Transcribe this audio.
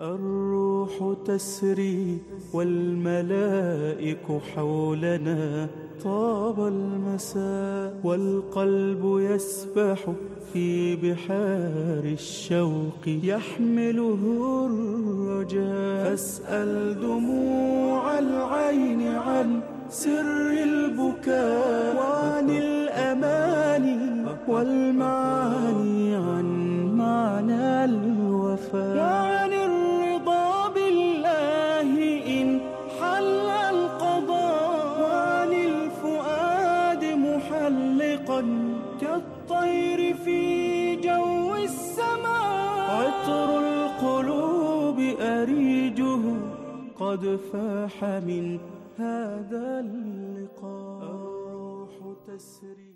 الروح تسري والملائك حولنا طاب المساء والقلب يسبح في بحار الشوق. يحمله الرجاء. فاسأل دموع العين سر البكاء وعن الأماني والمعاني عن معنى الوفاء. وعن الرضا بالله إن حل القضاء. وعن الفؤاد محلقا كالطير في جو السماء. عطر القلوب أريجه قد فاح من هذا اللقاء. الروح تسري